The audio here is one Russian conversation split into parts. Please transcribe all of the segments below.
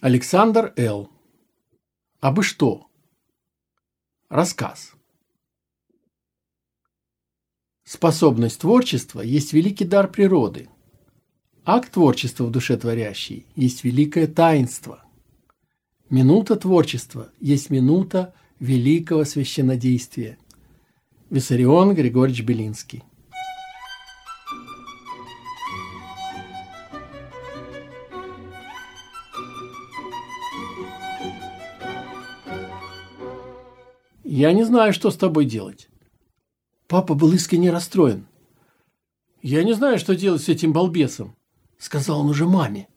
Александр Л. Абы что? Рассказ. Способность творчества есть великий дар природы. Акт творчества в душе творящей есть великое таинство. Минута творчества есть минута великого священнодействия. Виссарион Григорьевич Белинский. Я не знаю, что с тобой делать. Папа был искренне расстроен. Я не знаю, что делать с этим балбесом, сказал он уже маме.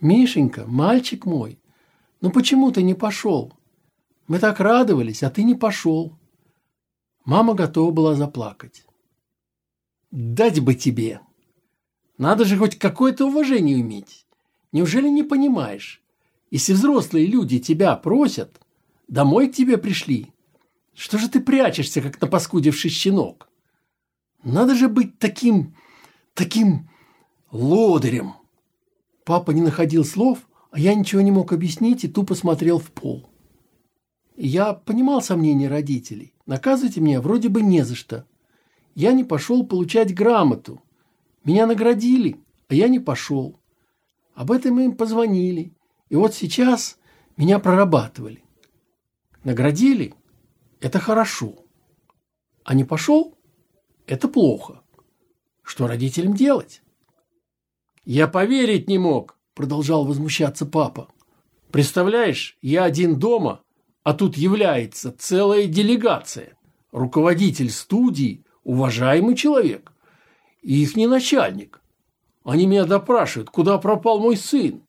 Мишенька, мальчик мой, ну почему ты не пошел? Мы так радовались, а ты не пошел. Мама готова была заплакать. Дать бы тебе. Надо же хоть какое-то уважение иметь. Неужели не понимаешь? Если взрослые люди тебя просят, домой к тебе пришли, что же ты прячешься, как напаскудивший щенок? Надо же быть таким, таким лодырем. Папа не находил слов, а я ничего не мог объяснить и тупо смотрел в пол. Я понимал сомнения родителей. Наказывать меня вроде бы не за что. Я не пошел получать грамоту. Меня наградили, а я не пошел. Об этом им позвонили. И вот сейчас меня прорабатывали. Наградили – это хорошо. А не пошел – это плохо. Что родителям делать? Я поверить не мог, продолжал возмущаться папа. Представляешь, я один дома, а тут является целая делегация. Руководитель студии, уважаемый человек. И их не начальник. Они меня допрашивают, куда пропал мой сын.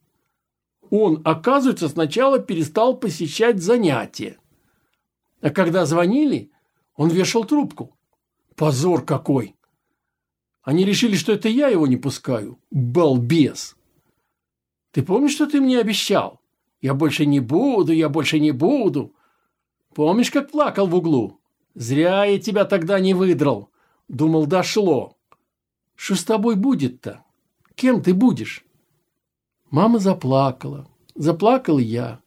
Он, оказывается, сначала перестал посещать занятия. А когда звонили, он вешал трубку. Позор какой! Они решили, что это я его не пускаю. Балбес! Ты помнишь, что ты мне обещал? Я больше не буду, я больше не буду. Помнишь, как плакал в углу? Зря я тебя тогда не выдрал. Думал, дошло. Что с тобой будет-то? Кем ты будешь? Мама заплакала. Заплакал я.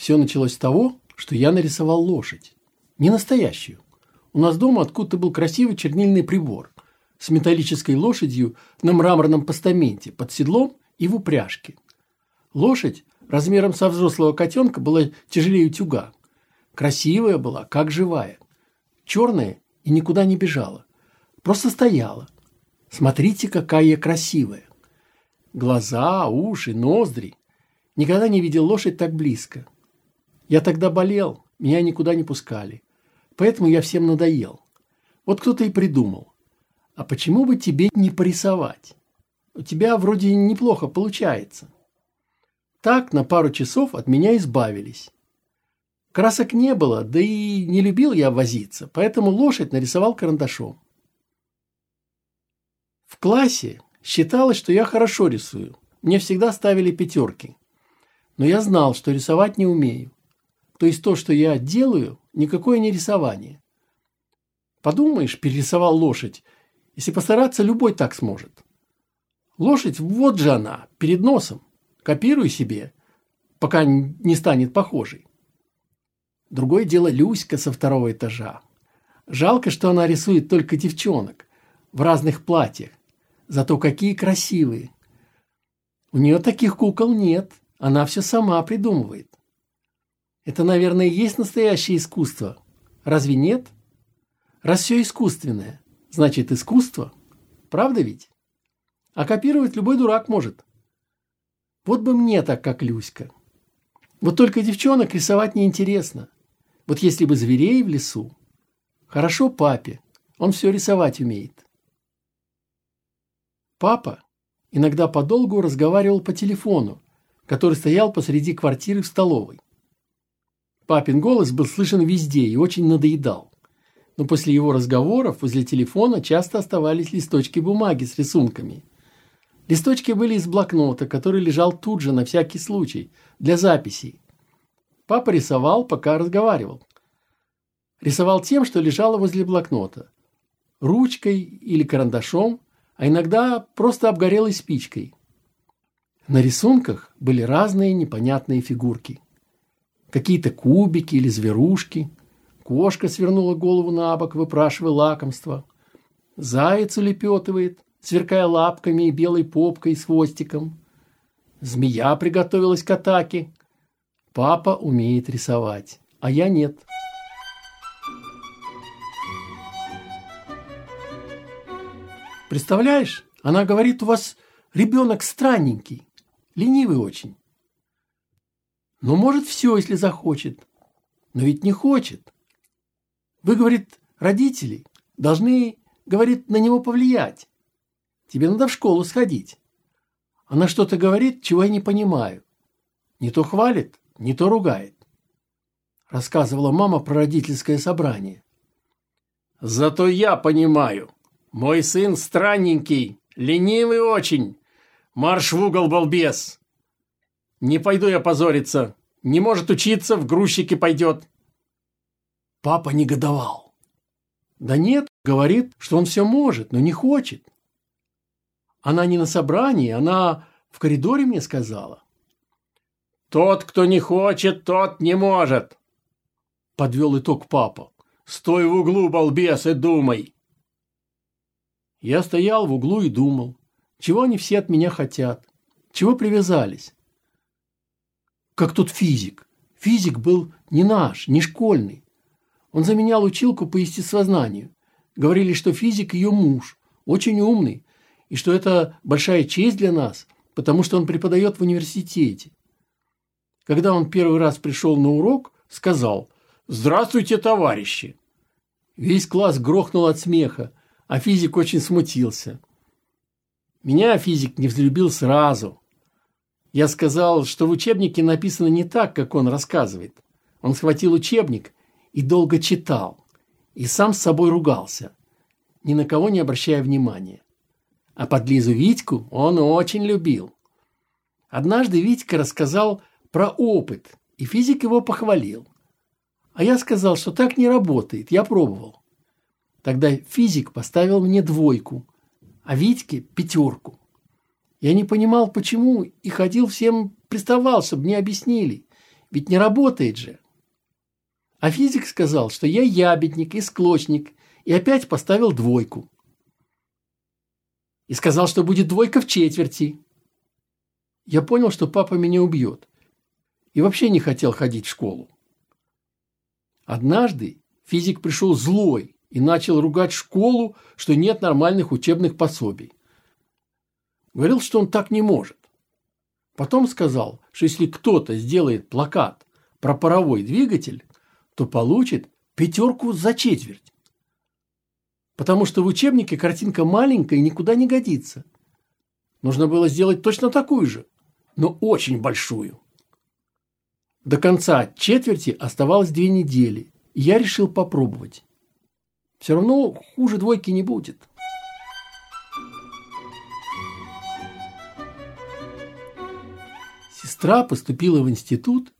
Все началось с того, что я нарисовал лошадь. Не настоящую. У нас дома откуда-то был красивый чернильный прибор с металлической лошадью на мраморном постаменте под седлом и в упряжке. Лошадь размером со взрослого котенка была тяжелее утюга. Красивая была, как живая. Черная и никуда не бежала. Просто стояла. Смотрите, какая я красивая. Глаза, уши, ноздри. Никогда не видел лошадь так близко. Я тогда болел, меня никуда не пускали. Поэтому я всем надоел. Вот кто-то и придумал. А почему бы тебе не порисовать? У тебя вроде неплохо получается. Так на пару часов от меня избавились. Красок не было, да и не любил я возиться, поэтому лошадь нарисовал карандашом. В классе считалось, что я хорошо рисую. Мне всегда ставили пятерки. Но я знал, что рисовать не умею. То есть то, что я делаю, никакое не рисование. Подумаешь, перерисовал лошадь. Если постараться, любой так сможет. Лошадь, вот же она, перед носом. Копируй себе, пока не станет похожей. Другое дело Люська со второго этажа. Жалко, что она рисует только девчонок в разных платьях. Зато какие красивые. У нее таких кукол нет. Она все сама придумывает. Это, наверное, и есть настоящее искусство. Разве нет? Раз все искусственное, значит искусство. Правда ведь? А копировать любой дурак может. Вот бы мне так, как Люська. Вот только девчонок рисовать неинтересно. Вот если бы зверей в лесу. Хорошо папе, он все рисовать умеет. Папа иногда подолгу разговаривал по телефону, который стоял посреди квартиры в столовой. Папин голос был слышен везде и очень надоедал. Но после его разговоров возле телефона часто оставались листочки бумаги с рисунками. Листочки были из блокнота, который лежал тут же на всякий случай, для записей. Папа рисовал, пока разговаривал. рисовал тем, что лежало возле блокнота. Ручкой или карандашом, а иногда просто обгорелой спичкой. На рисунках были разные непонятные фигурки. Какие-то кубики или зверушки. Кошка свернула голову на бок, выпрашивая лакомство. Заяц улепетывает, сверкая лапками и белой попкой с хвостиком. Змея приготовилась к атаке. Папа умеет рисовать, а я нет. Представляешь, она говорит, у вас ребенок странненький, ленивый очень. Ну, может, все, если захочет. Но ведь не хочет. Вы, говорит, родители должны, говорит, на него повлиять. Тебе надо в школу сходить. Она что-то говорит, чего я не понимаю. Не то хвалит, не то ругает. Рассказывала мама про родительское собрание. Зато я понимаю. Мой сын странненький, ленивый очень. Марш в угол, балбес. Не пойду я позориться. Не может учиться, в грузчики пойдет. Папа негодовал. Да нет, говорит, что он все может, но не хочет. Она не на собрании, она в коридоре мне сказала. Тот, кто не хочет, тот не может. Подвел итог папа. Стой в углу, балбес, и думай. Я стоял в углу и думал, чего они все от меня хотят, чего привязались. Как тут физик. Физик был не наш, не школьный. Он заменял училку по естествознанию. Говорили, что физик ее муж, очень умный, и что это большая честь для нас, потому что он преподает в университете. Когда он первый раз пришел на урок, сказал «Здравствуйте, товарищи!». Весь класс грохнул от смеха, а физик очень смутился. Меня физик не взлюбил сразу. Я сказал, что в учебнике написано не так, как он рассказывает. Он схватил учебник и долго читал, и сам с собой ругался, ни на кого не обращая внимания. А подлизу Витьку он очень любил. Однажды Витька рассказал про опыт, и физик его похвалил. А я сказал, что так не работает, я пробовал. Тогда физик поставил мне двойку, а Витьке пятерку. Я не понимал, почему, и ходил всем приставал, чтобы мне объяснили. Ведь не работает же. А физик сказал, что я ябедник и склочник, и опять поставил двойку и сказал, что будет двойка в четверти. Я понял, что папа меня убьет. И вообще не хотел ходить в школу. Однажды физик пришел злой и начал ругать школу, что нет нормальных учебных пособий. Говорил, что он так не может. Потом сказал, что если кто-то сделает плакат про паровой двигатель, то получит пятерку за четверть потому что в учебнике картинка маленькая и никуда не годится. Нужно было сделать точно такую же, но очень большую. До конца четверти оставалось две недели, и я решил попробовать. Все равно хуже двойки не будет. Сестра поступила в институт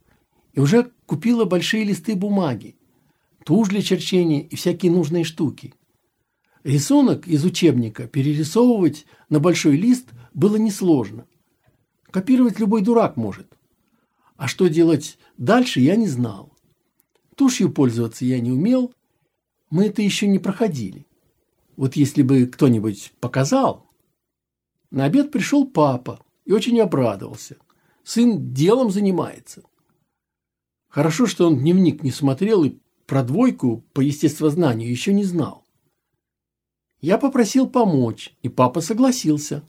и уже купила большие листы бумаги, тушь для черчения и всякие нужные штуки. Рисунок из учебника перерисовывать на большой лист было несложно. Копировать любой дурак может. А что делать дальше, я не знал. Тушью пользоваться я не умел. Мы это еще не проходили. Вот если бы кто-нибудь показал. На обед пришел папа и очень обрадовался. Сын делом занимается. Хорошо, что он дневник не смотрел и про двойку по естествознанию еще не знал. Я попросил помочь, и папа согласился.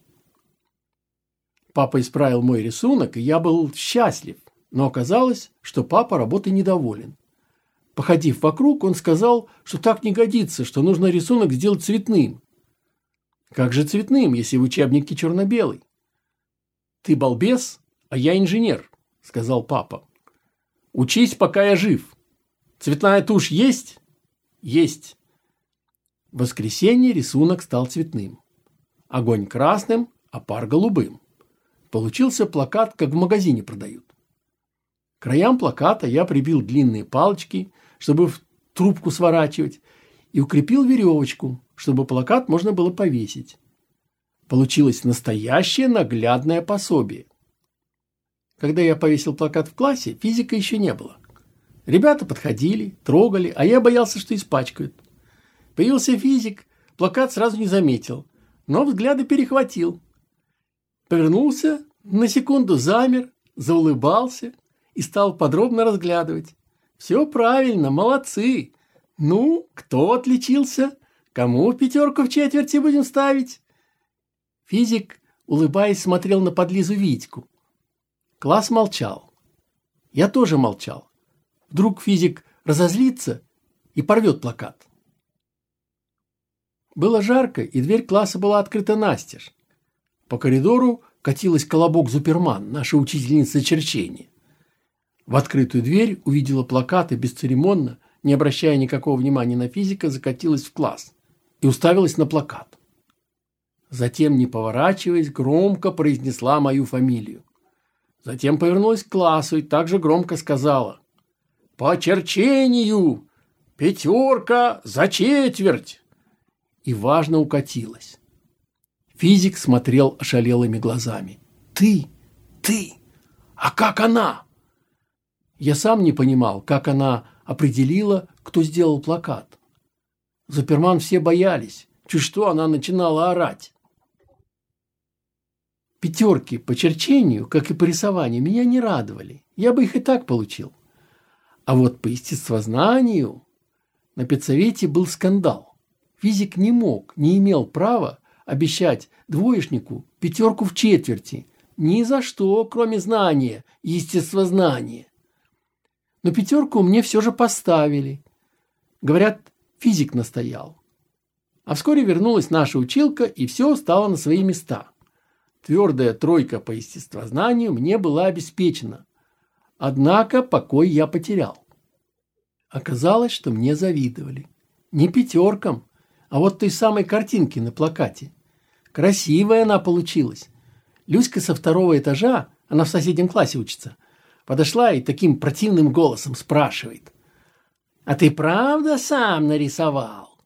Папа исправил мой рисунок, и я был счастлив, но оказалось, что папа работой недоволен. Походив вокруг, он сказал, что так не годится, что нужно рисунок сделать цветным. Как же цветным, если в учебнике черно-белый? Ты балбес, а я инженер, сказал папа. Учись, пока я жив. Цветная тушь есть? Есть. В воскресенье рисунок стал цветным. Огонь красным, а пар голубым. Получился плакат, как в магазине продают. К краям плаката я прибил длинные палочки, чтобы в трубку сворачивать, и укрепил веревочку, чтобы плакат можно было повесить. Получилось настоящее наглядное пособие. Когда я повесил плакат в классе, физика еще не было. Ребята подходили, трогали, а я боялся, что испачкают. Появился физик, плакат сразу не заметил, но взгляды перехватил. Повернулся, на секунду замер, заулыбался и стал подробно разглядывать. Все правильно, молодцы. Ну, кто отличился? Кому пятерку в четверти будем ставить? Физик, улыбаясь, смотрел на подлизу Витьку. Класс молчал. Я тоже молчал. Вдруг физик разозлится и порвет плакат. Было жарко, и дверь класса была открыта настежь. По коридору катилась колобок Зуперман, наша учительница черчения. В открытую дверь увидела плакат и бесцеремонно, не обращая никакого внимания на физика, закатилась в класс и уставилась на плакат. Затем, не поворачиваясь, громко произнесла мою фамилию. Затем повернулась к классу и также громко сказала «По черчению! Пятерка за четверть!» И важно укатилась. Физик смотрел ошалелыми глазами. «Ты! Ты! А как она?» Я сам не понимал, как она определила, кто сделал плакат. Заперман все боялись. Чуть что, она начинала орать. Пятерки по черчению, как и по рисованию, меня не радовали. Я бы их и так получил. А вот по естествознанию на педсовете был скандал. Физик не мог, не имел права обещать двоечнику пятерку в четверти. Ни за что, кроме знания, естествознания. Но пятерку мне все же поставили. Говорят, физик настоял. А вскоре вернулась наша училка, и все стало на свои места. Твердая тройка по естествознанию мне была обеспечена. Однако покой я потерял. Оказалось, что мне завидовали. Не пятеркам, а вот той самой картинке на плакате. Красивая она получилась. Люська со второго этажа, она в соседнем классе учится, подошла и таким противным голосом спрашивает. «А ты правда сам нарисовал?»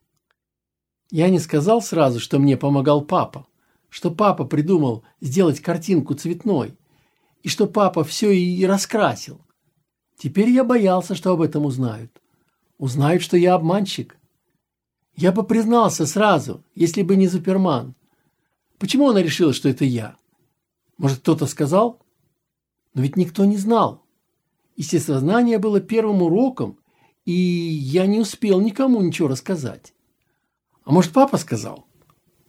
Я не сказал сразу, что мне помогал папа что папа придумал сделать картинку цветной, и что папа все и раскрасил. Теперь я боялся, что об этом узнают. Узнают, что я обманщик. Я бы признался сразу, если бы не Суперман. Почему она решила, что это я? Может, кто-то сказал? Но ведь никто не знал. Естествознание было первым уроком, и я не успел никому ничего рассказать. А может, папа сказал?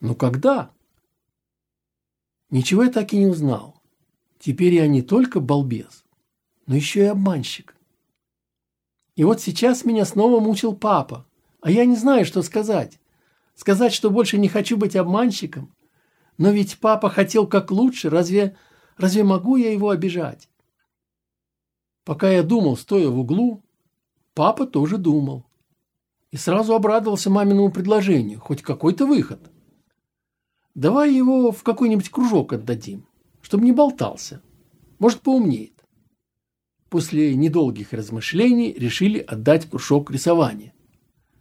Ну, когда? Ничего я так и не узнал. Теперь я не только балбес, но еще и обманщик. И вот сейчас меня снова мучил папа, а я не знаю, что сказать. Сказать, что больше не хочу быть обманщиком? Но ведь папа хотел как лучше, разве, разве могу я его обижать? Пока я думал, стоя в углу, папа тоже думал. И сразу обрадовался маминому предложению, хоть какой-то выход – Давай его в какой-нибудь кружок отдадим, чтобы не болтался. Может, поумнеет. После недолгих размышлений решили отдать кружок рисования.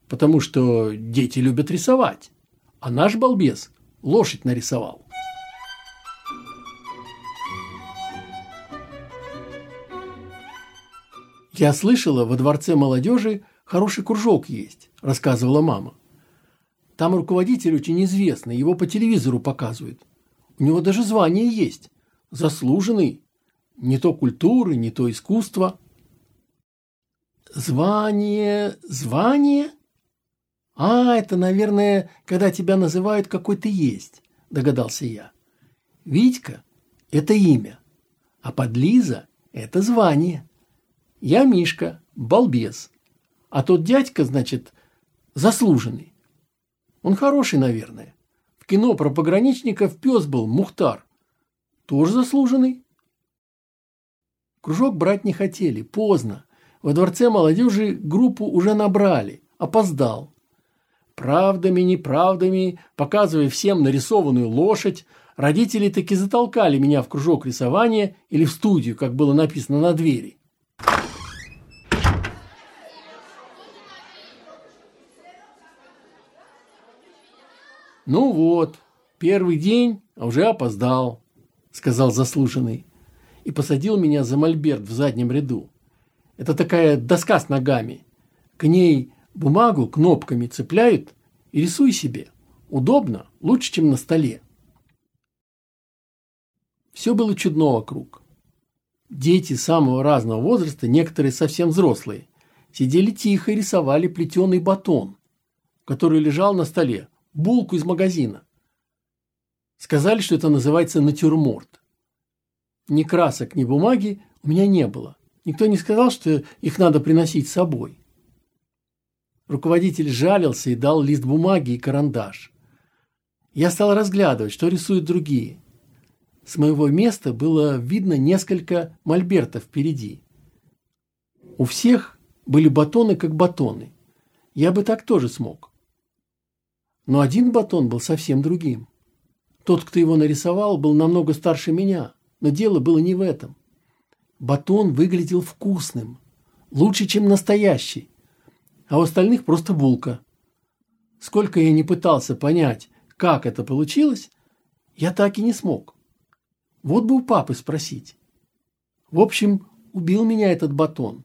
Потому что дети любят рисовать. А наш балбес лошадь нарисовал. «Я слышала, во дворце молодежи хороший кружок есть», – рассказывала мама. Там руководитель очень известный, его по телевизору показывают. У него даже звание есть. Заслуженный. Не то культуры, не то искусства. Звание... Звание? А, это, наверное, когда тебя называют какой ты есть, догадался я. Витька – это имя, а подлиза – это звание. Я Мишка, балбес, а тот дядька, значит, заслуженный. Он хороший, наверное. В кино про пограничников пес был, Мухтар. Тоже заслуженный. Кружок брать не хотели, поздно. Во дворце молодежи группу уже набрали, опоздал. Правдами, неправдами, показывая всем нарисованную лошадь, родители таки затолкали меня в кружок рисования или в студию, как было написано на двери. Ну вот, первый день, а уже опоздал, сказал заслуженный. И посадил меня за мольберт в заднем ряду. Это такая доска с ногами. К ней бумагу кнопками цепляют и рисуй себе. Удобно, лучше, чем на столе. Все было чудно вокруг. Дети самого разного возраста, некоторые совсем взрослые, сидели тихо и рисовали плетеный батон, который лежал на столе, булку из магазина. Сказали, что это называется натюрморт. Ни красок, ни бумаги у меня не было. Никто не сказал, что их надо приносить с собой. Руководитель жалился и дал лист бумаги и карандаш. Я стал разглядывать, что рисуют другие. С моего места было видно несколько мольбертов впереди. У всех были батоны как батоны. Я бы так тоже смог. Но один батон был совсем другим. Тот, кто его нарисовал, был намного старше меня, но дело было не в этом. Батон выглядел вкусным, лучше, чем настоящий, а у остальных просто булка. Сколько я не пытался понять, как это получилось, я так и не смог. Вот бы у папы спросить. В общем, убил меня этот батон.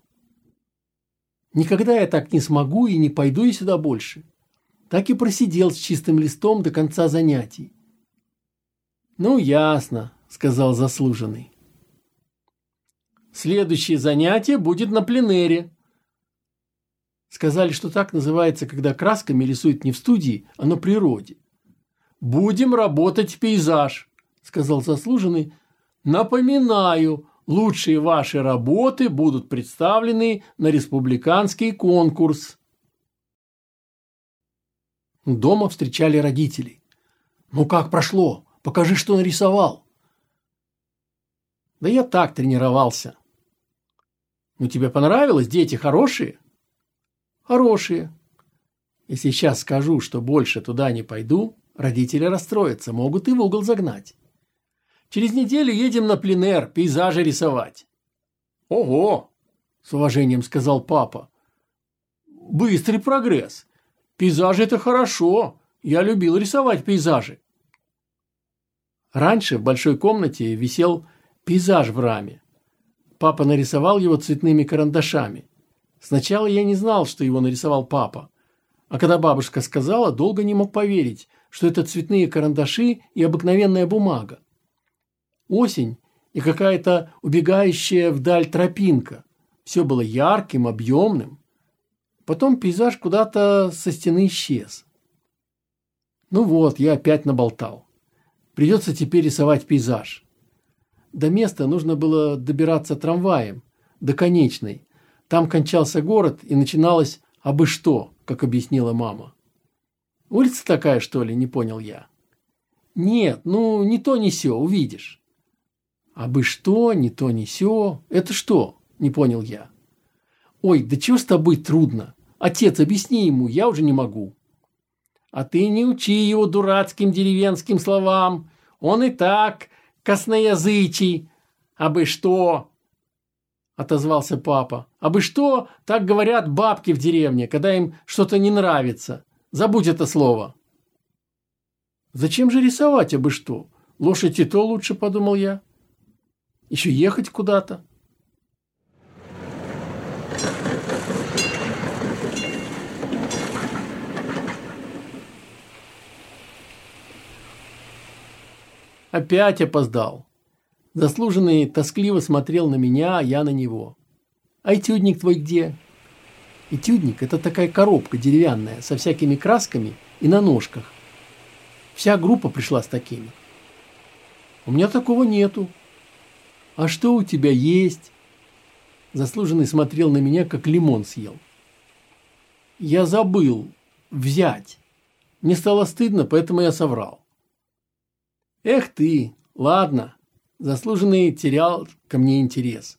Никогда я так не смогу и не пойду я сюда больше. Так и просидел с чистым листом до конца занятий. «Ну, ясно», — сказал заслуженный. «Следующее занятие будет на пленэре». Сказали, что так называется, когда красками рисуют не в студии, а на природе. «Будем работать пейзаж», — сказал заслуженный. «Напоминаю, лучшие ваши работы будут представлены на республиканский конкурс». Дома встречали родителей. «Ну как прошло? Покажи, что нарисовал». «Да я так тренировался». «Ну тебе понравилось? Дети хорошие?» «Хорошие. Если сейчас скажу, что больше туда не пойду, Родители расстроятся, могут и в угол загнать. Через неделю едем на пленэр, пейзажи рисовать. Ого, с уважением сказал папа. Быстрый прогресс. Пейзажи это хорошо. Я любил рисовать пейзажи. Раньше в большой комнате висел пейзаж в раме. Папа нарисовал его цветными карандашами. Сначала я не знал, что его нарисовал папа. А когда бабушка сказала, долго не мог поверить, что это цветные карандаши и обыкновенная бумага. Осень и какая-то убегающая вдаль тропинка. Все было ярким, объемным. Потом пейзаж куда-то со стены исчез. Ну вот, я опять наболтал. Придется теперь рисовать пейзаж. До места нужно было добираться трамваем, до конечной. Там кончался город и начиналось «абы что», как объяснила мама. Улица такая, что ли, не понял я. Нет, ну, не то, не сё, увидишь. А бы что, не то, не сё, это что, не понял я. Ой, да чего с тобой трудно? Отец, объясни ему, я уже не могу. А ты не учи его дурацким деревенским словам. Он и так косноязычий. А бы что? Отозвался папа. А бы что, так говорят бабки в деревне, когда им что-то не нравится. Забудь это слово. Зачем же рисовать, абы что? Лошадь и то лучше, подумал я. Еще ехать куда-то. Опять опоздал. Заслуженный тоскливо смотрел на меня, а я на него. А этюдник твой где? Этюдник – это такая коробка деревянная со всякими красками и на ножках. Вся группа пришла с такими. У меня такого нету. А что у тебя есть? Заслуженный смотрел на меня, как лимон съел. Я забыл взять. Мне стало стыдно, поэтому я соврал. Эх ты, ладно. Заслуженный терял ко мне интерес.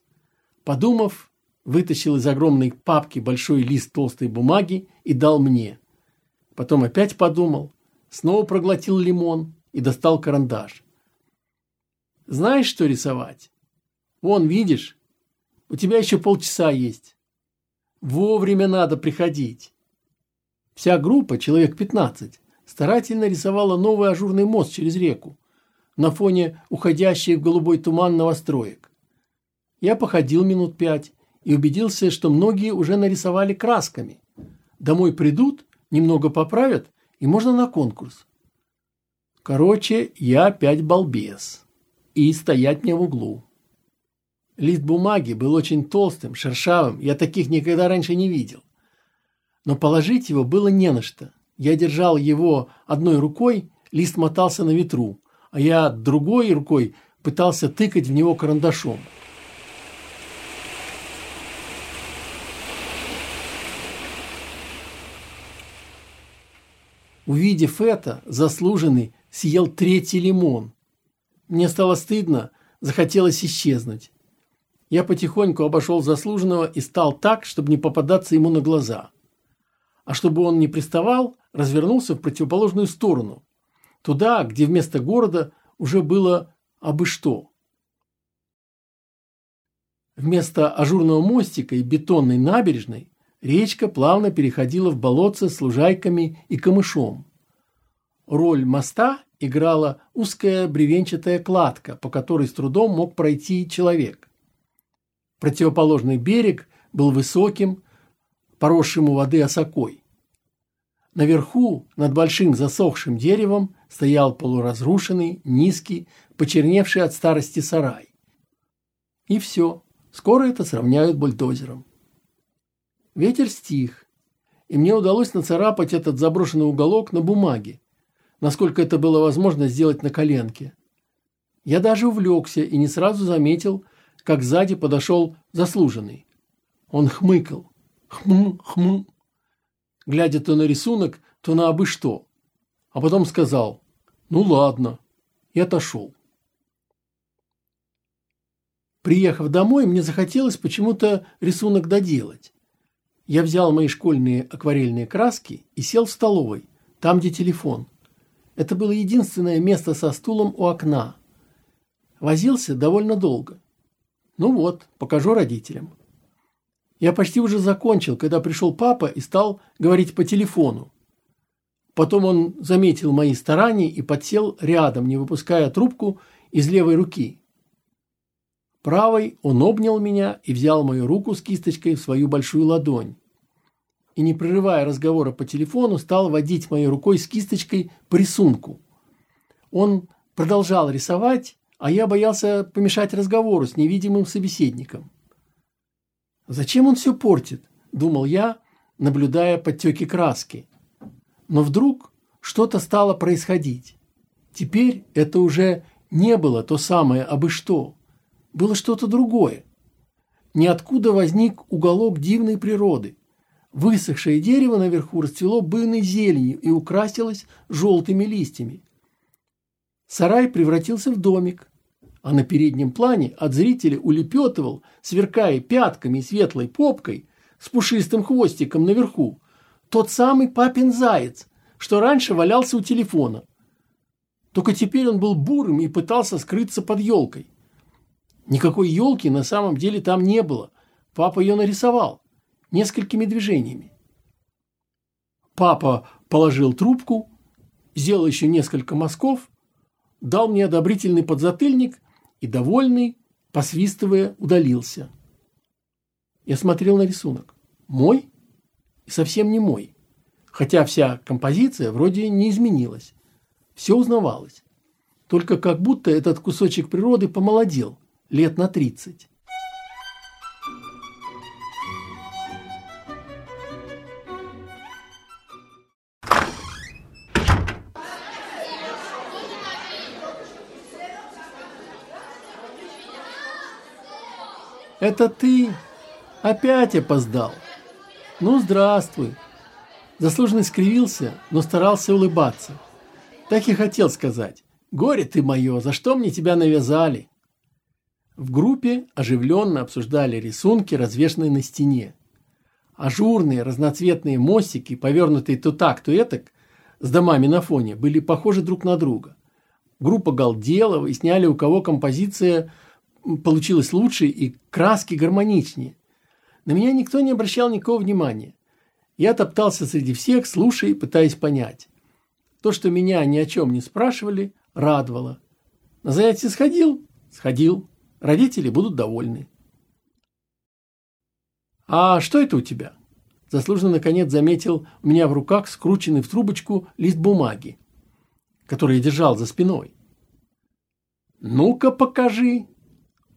Подумав, вытащил из огромной папки большой лист толстой бумаги и дал мне. Потом опять подумал, снова проглотил лимон и достал карандаш. Знаешь, что рисовать? Вон, видишь, у тебя еще полчаса есть. Вовремя надо приходить. Вся группа, человек 15, старательно рисовала новый ажурный мост через реку на фоне уходящей в голубой туман новостроек. Я походил минут пять и убедился, что многие уже нарисовали красками. Домой придут, немного поправят, и можно на конкурс. Короче, я опять балбес. И стоять мне в углу. Лист бумаги был очень толстым, шершавым, я таких никогда раньше не видел. Но положить его было не на что. Я держал его одной рукой, лист мотался на ветру, а я другой рукой пытался тыкать в него карандашом. Увидев это, заслуженный съел третий лимон. Мне стало стыдно, захотелось исчезнуть. Я потихоньку обошел заслуженного и стал так, чтобы не попадаться ему на глаза. А чтобы он не приставал, развернулся в противоположную сторону. Туда, где вместо города уже было абы что. Вместо ажурного мостика и бетонной набережной речка плавно переходила в болотце с лужайками и камышом. Роль моста играла узкая бревенчатая кладка, по которой с трудом мог пройти человек. Противоположный берег был высоким, поросшим у воды осокой. Наверху, над большим засохшим деревом, стоял полуразрушенный, низкий, почерневший от старости сарай. И все. Скоро это сравняют бульдозером. Ветер стих, и мне удалось нацарапать этот заброшенный уголок на бумаге, насколько это было возможно сделать на коленке. Я даже увлекся и не сразу заметил, как сзади подошел заслуженный. Он хмыкал. Хм, хм. Глядя то на рисунок, то на абы что. А потом сказал «Ну ладно» и отошел. Приехав домой, мне захотелось почему-то рисунок доделать. Я взял мои школьные акварельные краски и сел в столовой, там, где телефон. Это было единственное место со стулом у окна. Возился довольно долго. Ну вот, покажу родителям. Я почти уже закончил, когда пришел папа и стал говорить по телефону. Потом он заметил мои старания и подсел рядом, не выпуская трубку из левой руки. Правой он обнял меня и взял мою руку с кисточкой в свою большую ладонь и, не прерывая разговора по телефону, стал водить моей рукой с кисточкой по рисунку. Он продолжал рисовать, а я боялся помешать разговору с невидимым собеседником. «Зачем он все портит?» – думал я, наблюдая подтеки краски. Но вдруг что-то стало происходить. Теперь это уже не было то самое абы что. Было что-то другое. Ниоткуда возник уголок дивной природы. Высохшее дерево наверху расцвело буйной зеленью и украсилось желтыми листьями. Сарай превратился в домик, а на переднем плане от зрителя улепетывал, сверкая пятками и светлой попкой, с пушистым хвостиком наверху, тот самый папин заяц, что раньше валялся у телефона. Только теперь он был бурым и пытался скрыться под елкой. Никакой елки на самом деле там не было. Папа ее нарисовал несколькими движениями. Папа положил трубку, сделал еще несколько мазков, дал мне одобрительный подзатыльник и, довольный, посвистывая, удалился. Я смотрел на рисунок. Мой и совсем не мой. Хотя вся композиция вроде не изменилась. Все узнавалось. Только как будто этот кусочек природы помолодел лет на тридцать. Это ты? Опять опоздал. Ну, здравствуй. Заслуженный скривился, но старался улыбаться. Так и хотел сказать. Горе ты мое, за что мне тебя навязали? В группе оживленно обсуждали рисунки, развешанные на стене. Ажурные разноцветные мостики, повернутые то так, то этак, с домами на фоне, были похожи друг на друга. Группа галдела, выясняли, у кого композиция получилось лучше и краски гармоничнее. На меня никто не обращал никакого внимания. Я топтался среди всех, слушая и пытаясь понять. То, что меня ни о чем не спрашивали, радовало. На занятие сходил? Сходил. Родители будут довольны. «А что это у тебя?» Заслуженно, наконец, заметил у меня в руках скрученный в трубочку лист бумаги, который я держал за спиной. «Ну-ка, покажи!»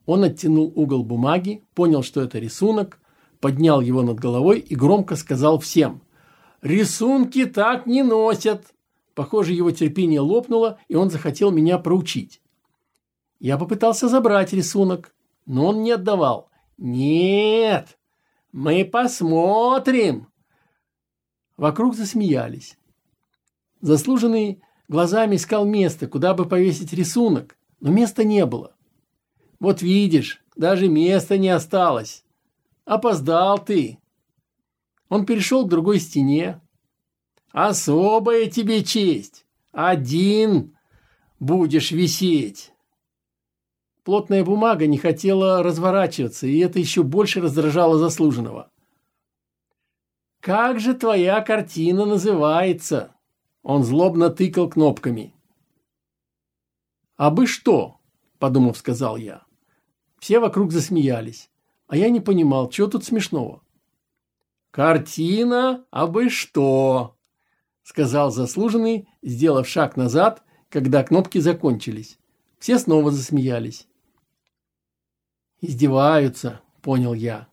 Он оттянул угол бумаги, понял, что это рисунок, поднял его над головой и громко сказал всем. «Рисунки так не носят!» Похоже, его терпение лопнуло, и он захотел меня проучить. Я попытался забрать рисунок, но он не отдавал. «Нет, мы посмотрим!» Вокруг засмеялись. Заслуженный глазами искал место, куда бы повесить рисунок, но места не было. Вот видишь, даже места не осталось. Опоздал ты. Он перешел к другой стене. Особая тебе честь. Один будешь висеть. Плотная бумага не хотела разворачиваться, и это еще больше раздражало заслуженного. «Как же твоя картина называется?» Он злобно тыкал кнопками. «А бы что?» – подумав, сказал я. Все вокруг засмеялись, а я не понимал, что тут смешного. «Картина, а бы что?» – сказал заслуженный, сделав шаг назад, когда кнопки закончились. Все снова засмеялись. Издеваются, понял я.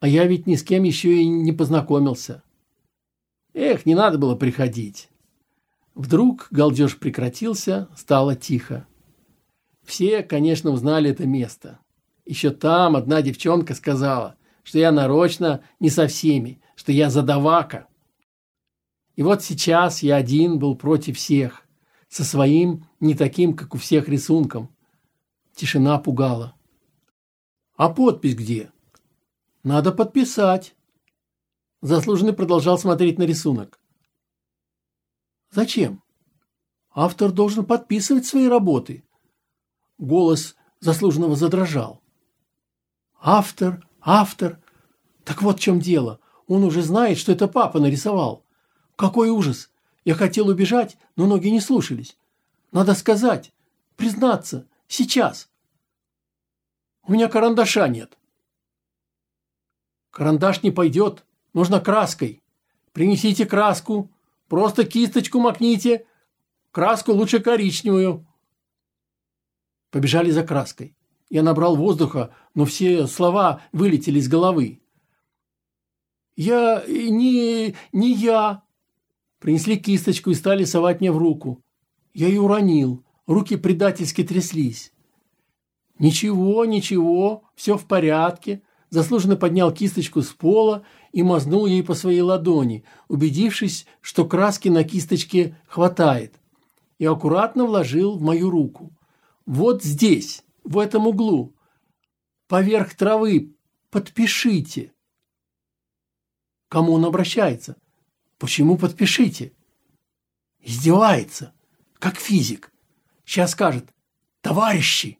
А я ведь ни с кем еще и не познакомился. Эх, не надо было приходить. Вдруг галдеж прекратился, стало тихо. Все, конечно, узнали это место. Еще там одна девчонка сказала, что я нарочно не со всеми, что я задавака. И вот сейчас я один был против всех, со своим не таким, как у всех рисунком. Тишина пугала. А подпись где? Надо подписать. Заслуженный продолжал смотреть на рисунок. Зачем? Автор должен подписывать свои работы. Голос заслуженного задрожал. Автор, автор. Так вот в чем дело. Он уже знает, что это папа нарисовал. Какой ужас. Я хотел убежать, но ноги не слушались. Надо сказать, признаться, сейчас. У меня карандаша нет. Карандаш не пойдет. Нужно краской. Принесите краску. Просто кисточку макните. Краску лучше коричневую. Побежали за краской. Я набрал воздуха, но все слова вылетели из головы. «Я... не... не я...» Принесли кисточку и стали совать мне в руку. Я ее уронил. Руки предательски тряслись. «Ничего, ничего, все в порядке», заслуженно поднял кисточку с пола и мазнул ей по своей ладони, убедившись, что краски на кисточке хватает, и аккуратно вложил в мою руку. «Вот здесь, в этом углу, поверх травы, подпишите». Кому он обращается? Почему подпишите? Издевается, как физик. Сейчас скажет «Товарищи!»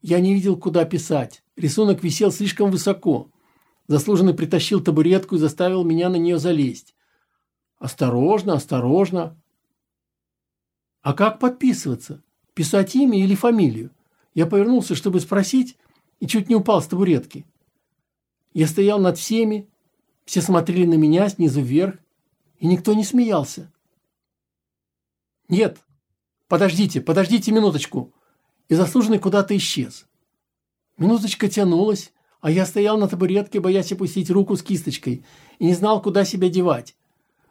Я не видел, куда писать. Рисунок висел слишком высоко. Заслуженный притащил табуретку и заставил меня на нее залезть. Осторожно, осторожно. А как подписываться? Писать имя или фамилию? Я повернулся, чтобы спросить, и чуть не упал с табуретки. Я стоял над всеми, все смотрели на меня снизу вверх, и никто не смеялся. «Нет, подождите, подождите минуточку», и заслуженный куда-то исчез. Минуточка тянулась, а я стоял на табуретке, боясь опустить руку с кисточкой, и не знал, куда себя девать.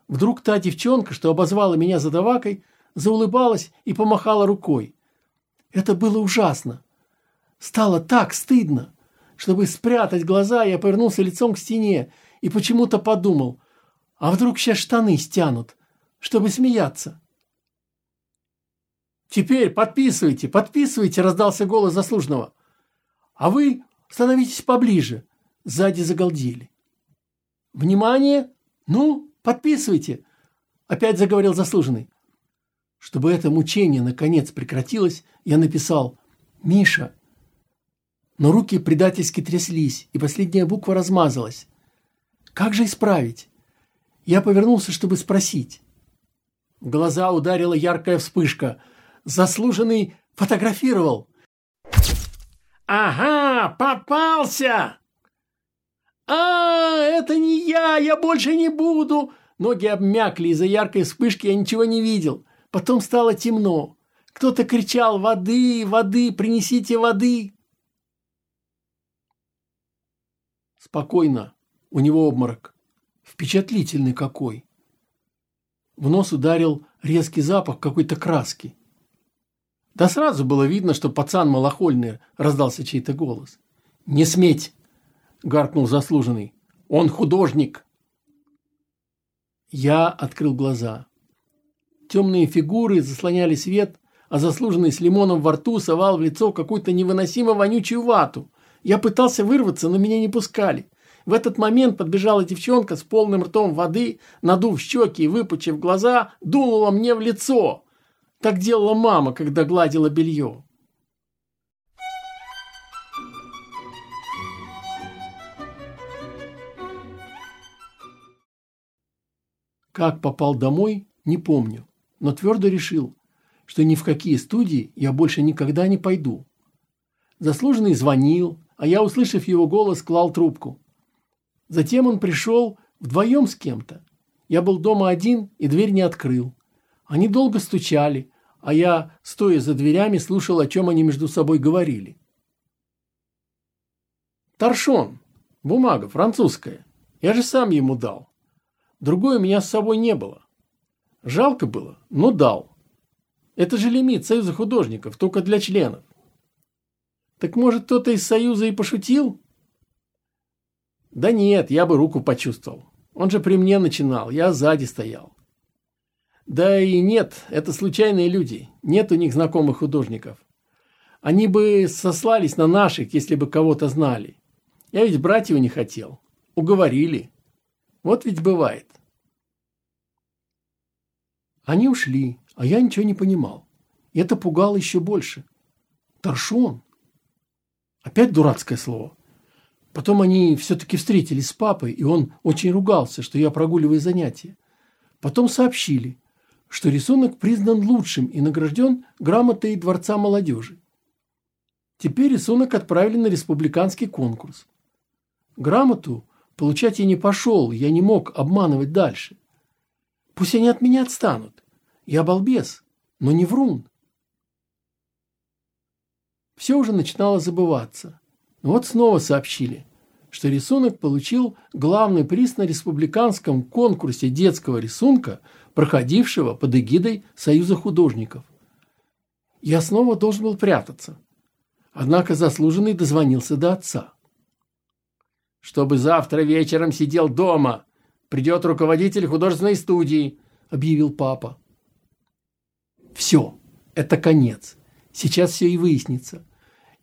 Вдруг та девчонка, что обозвала меня задавакой, заулыбалась и помахала рукой. Это было ужасно. Стало так стыдно. Чтобы спрятать глаза, я повернулся лицом к стене и почему-то подумал, а вдруг сейчас штаны стянут, чтобы смеяться. «Теперь подписывайте, подписывайте!» – раздался голос заслуженного. «А вы становитесь поближе!» – сзади загалдели. «Внимание! Ну, подписывайте!» – опять заговорил заслуженный. Чтобы это мучение наконец прекратилось, я написал «Миша». Но руки предательски тряслись, и последняя буква размазалась. Как же исправить? Я повернулся, чтобы спросить. В глаза ударила яркая вспышка. Заслуженный фотографировал. «Ага, попался!» «А, это не я, я больше не буду!» Ноги обмякли из-за яркой вспышки, я ничего не видел. Потом стало темно. Кто-то кричал «Воды, воды, принесите воды!» Спокойно. У него обморок. Впечатлительный какой. В нос ударил резкий запах какой-то краски. Да сразу было видно, что пацан малохольный, раздался чей-то голос. «Не сметь!» – гаркнул заслуженный. «Он художник!» Я открыл глаза. Темные фигуры заслоняли свет, а заслуженный с лимоном во рту совал в лицо какую-то невыносимо вонючую вату. Я пытался вырваться, но меня не пускали. В этот момент подбежала девчонка с полным ртом воды, надув щеки и выпучив глаза, дунула мне в лицо. Так делала мама, когда гладила белье. Как попал домой, не помню, но твердо решил, что ни в какие студии я больше никогда не пойду. Заслуженный звонил, а я, услышав его голос, клал трубку. Затем он пришел вдвоем с кем-то. Я был дома один и дверь не открыл. Они долго стучали, а я, стоя за дверями, слушал, о чем они между собой говорили. Торшон. Бумага французская. Я же сам ему дал. Другой у меня с собой не было. Жалко было, но дал. Это же лимит Союза художников, только для членов. Так может, кто-то из Союза и пошутил? Да нет, я бы руку почувствовал. Он же при мне начинал, я сзади стоял. Да и нет, это случайные люди. Нет у них знакомых художников. Они бы сослались на наших, если бы кого-то знали. Я ведь брать его не хотел. Уговорили. Вот ведь бывает. Они ушли, а я ничего не понимал. И это пугало еще больше. Торшон. Опять дурацкое слово. Потом они все-таки встретились с папой, и он очень ругался, что я прогуливаю занятия. Потом сообщили, что рисунок признан лучшим и награжден грамотой Дворца молодежи. Теперь рисунок отправили на республиканский конкурс. Грамоту получать я не пошел, я не мог обманывать дальше. Пусть они от меня отстанут. Я балбес, но не врун. Все уже начинало забываться. Вот снова сообщили, что рисунок получил главный приз на республиканском конкурсе детского рисунка, проходившего под эгидой Союза художников. Я снова должен был прятаться. Однако заслуженный дозвонился до отца. «Чтобы завтра вечером сидел дома. Придет руководитель художественной студии», — объявил папа. «Все, это конец. Сейчас все и выяснится.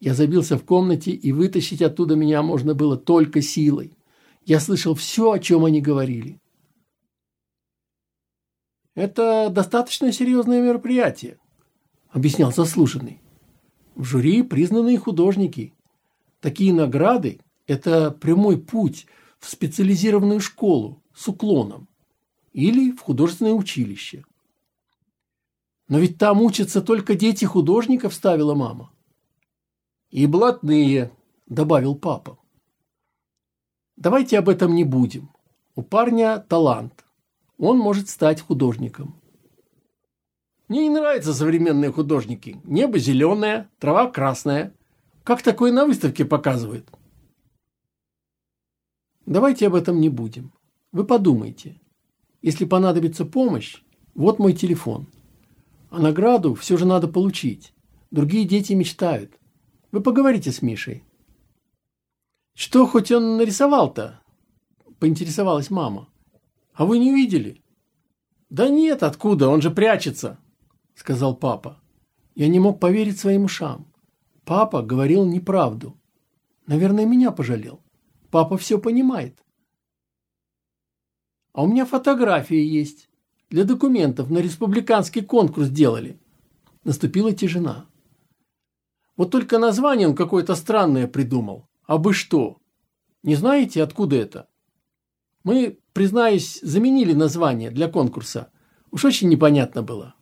Я забился в комнате, и вытащить оттуда меня можно было только силой. Я слышал все, о чем они говорили. «Это достаточно серьезное мероприятие», – объяснял заслуженный. «В жюри признанные художники. Такие награды – это прямой путь в специализированную школу с уклоном или в художественное училище. Но ведь там учатся только дети художников, ставила мама. И блатные, добавил папа. Давайте об этом не будем. У парня талант. Он может стать художником. Мне не нравятся современные художники. Небо зеленое, трава красная. Как такое на выставке показывают? Давайте об этом не будем. Вы подумайте. Если понадобится помощь, вот мой телефон. А награду все же надо получить. Другие дети мечтают. Вы поговорите с Мишей. Что хоть он нарисовал-то? Поинтересовалась мама. А вы не видели? Да нет, откуда, он же прячется, сказал папа. Я не мог поверить своим ушам. Папа говорил неправду. Наверное, меня пожалел. Папа все понимает. А у меня фотографии есть. Для документов на республиканский конкурс делали. Наступила тишина. Вот только название он какое-то странное придумал. А бы что? Не знаете, откуда это? Мы, признаюсь, заменили название для конкурса. Уж очень непонятно было.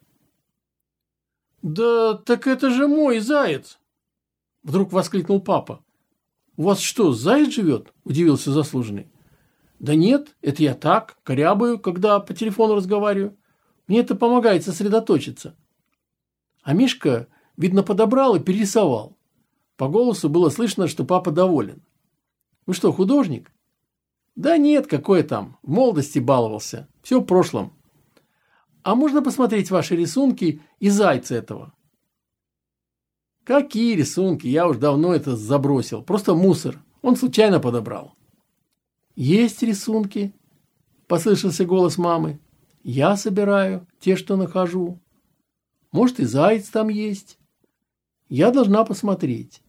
«Да так это же мой заяц!» Вдруг воскликнул папа. «У вас что, заяц живет?» – удивился заслуженный. «Да нет, это я так, корябаю, когда по телефону разговариваю. Мне это помогает сосредоточиться». А Мишка, видно, подобрал и перерисовал. По голосу было слышно, что папа доволен. «Вы что, художник?» «Да нет, какой там, в молодости баловался, все в прошлом». «А можно посмотреть ваши рисунки и зайца этого?» «Какие рисунки? Я уж давно это забросил. Просто мусор. Он случайно подобрал». «Есть рисунки?» – послышался голос мамы. «Я собираю те, что нахожу. Может, и заяц там есть. Я должна посмотреть.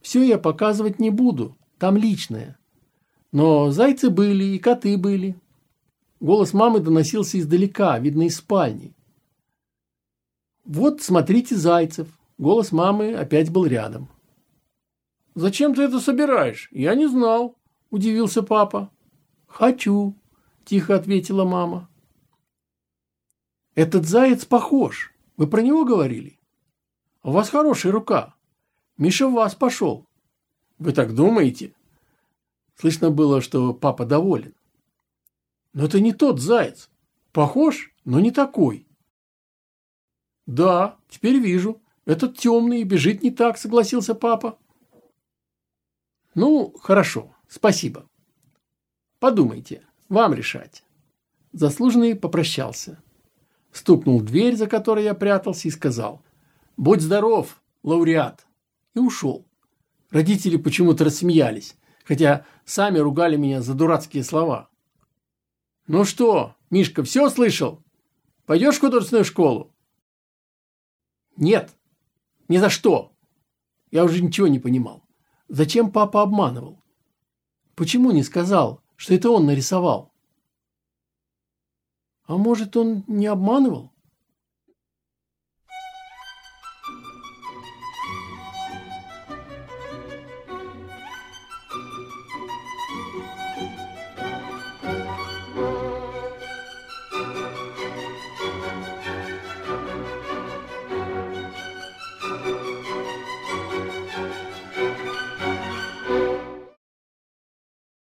Все я показывать не буду, там личное. Но зайцы были и коты были. Голос мамы доносился издалека, видно, из спальни. «Вот, смотрите, Зайцев!» Голос мамы опять был рядом. «Зачем ты это собираешь? Я не знал», – удивился папа. «Хочу», – тихо ответила мама. «Этот заяц похож. Вы про него говорили? У вас хорошая рука. Миша в вас пошел. Вы так думаете?» Слышно было, что папа доволен. Но это не тот заяц. Похож, но не такой. Да, теперь вижу. Этот темный бежит не так, согласился папа. Ну, хорошо, спасибо. Подумайте, вам решать. Заслуженный попрощался. Стукнул в дверь, за которой я прятался, и сказал «Будь здоров, лауреат!» и ушел. Родители почему-то рассмеялись, хотя сами ругали меня за дурацкие слова. «Ну что, Мишка, все слышал? Пойдешь в художественную школу?» «Нет, ни за что!» Я уже ничего не понимал. Зачем папа обманывал? Почему не сказал, что это он нарисовал? А может, он не обманывал?